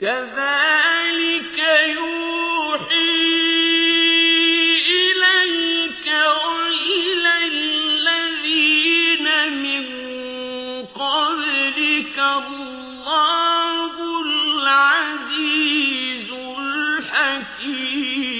كذلك يوحي إليك وإلى الذين من قبلك الله العزيز الحكيم.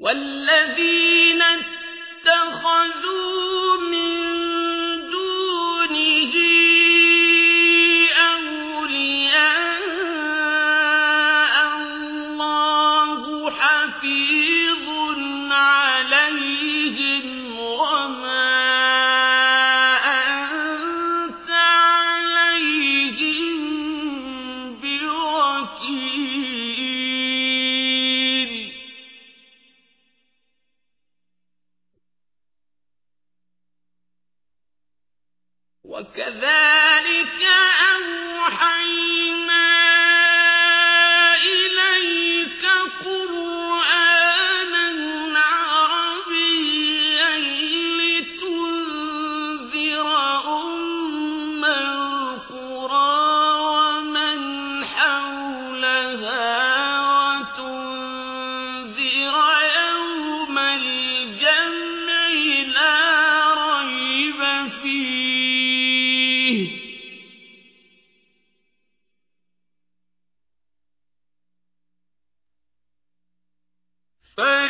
والذين اتخذوا وكذلك أوحينا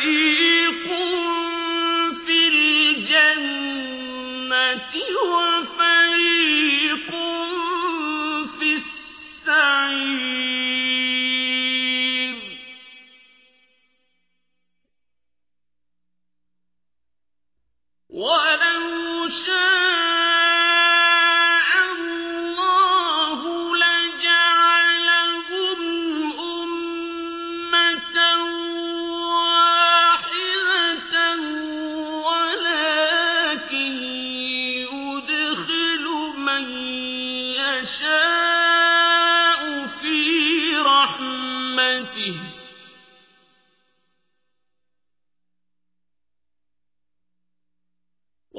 الذي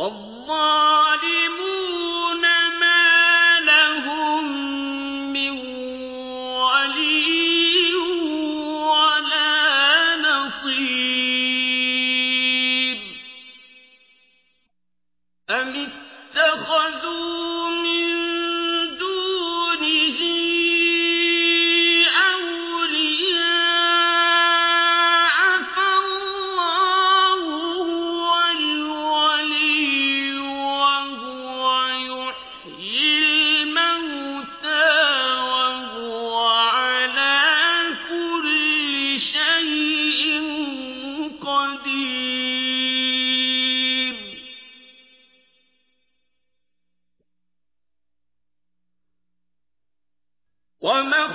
والظالمون ما لهم من ولي ولا أم اتخذوا وما